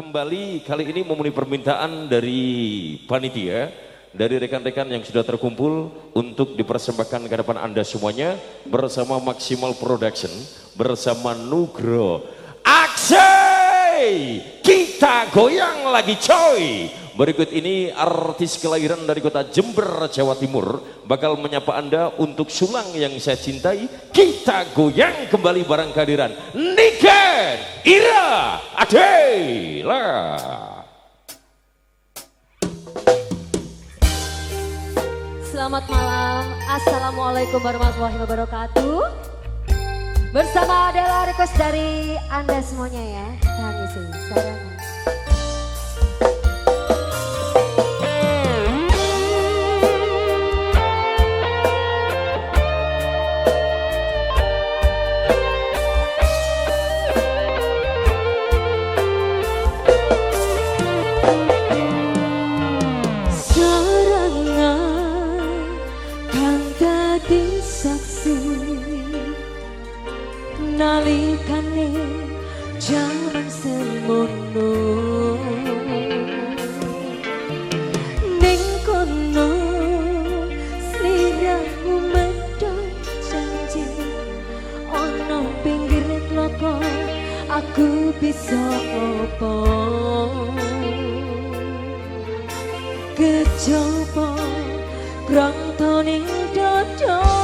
kembali kali ini memenuhi permintaan dari panitia, dari rekan-rekan yang sudah terkumpul untuk dipersembahkan ke depan Anda semuanya bersama Maximal Production, bersama Nugro. Aksai! Kita goyang lagi coy! Berikut ini artis kelahiran dari kota Jember, Jawa Timur bakal menyapa Anda untuk sulang yang saya cintai. Kita goyang kembali barang kehadiran Niken Ira Adela. Selamat malam, Assalamualaikum warahmatullahi wabarakatuh. Bersama Adela request dari Anda semuanya ya. Kami sih, chẳng xem một nụ nánh con nó si ra humet dan janji ono pinggir tlaga aku bisa apa kejaba krang toning dada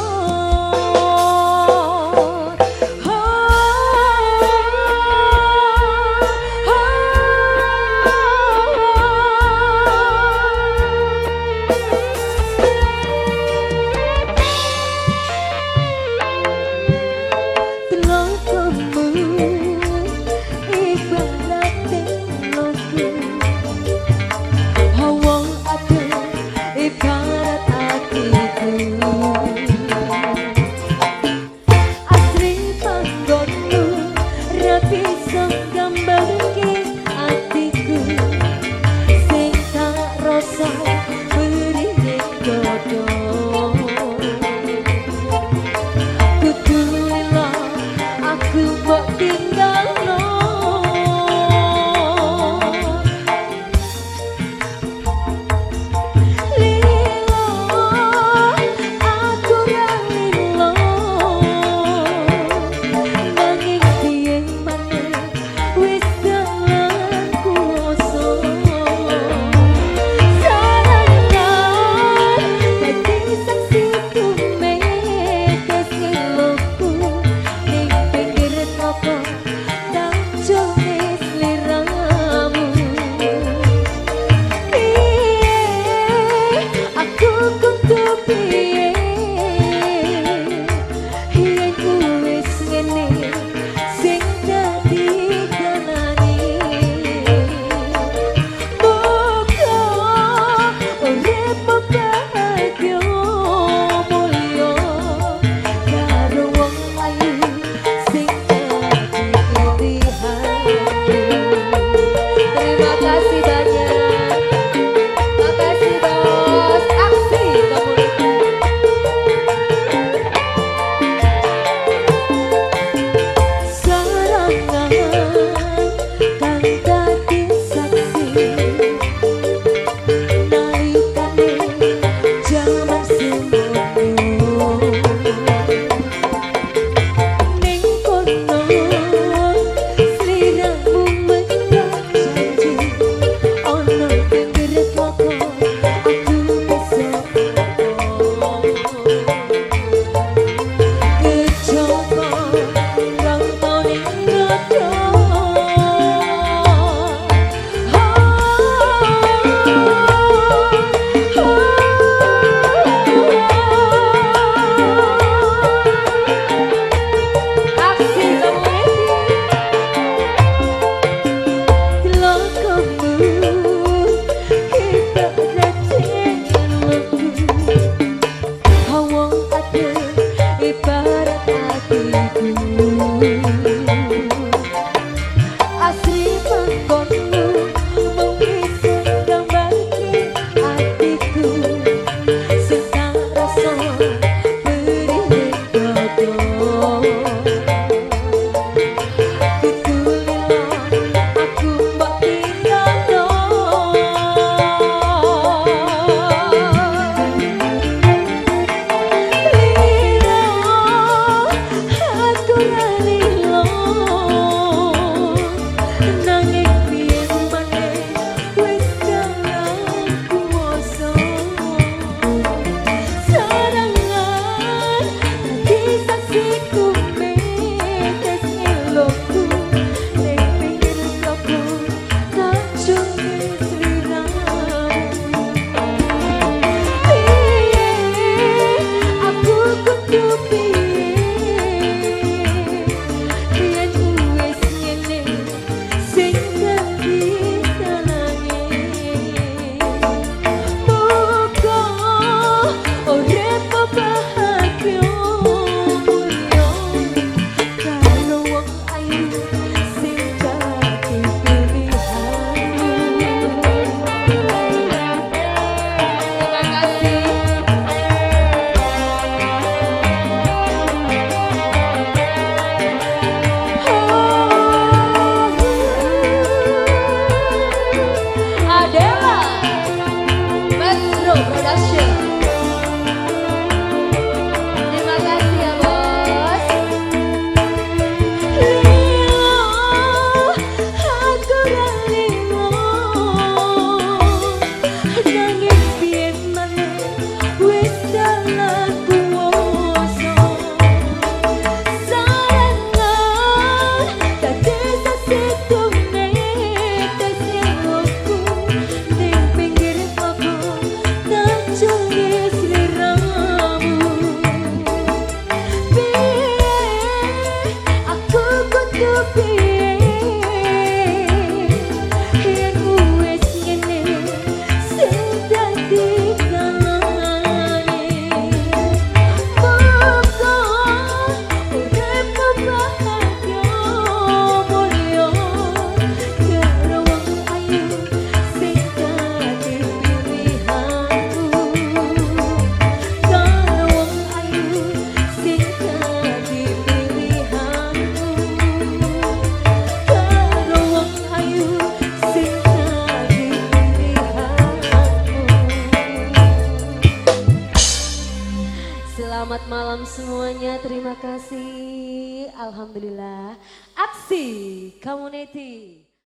malam semuanya, terima kasih. Alhamdulillah. Aksi Community.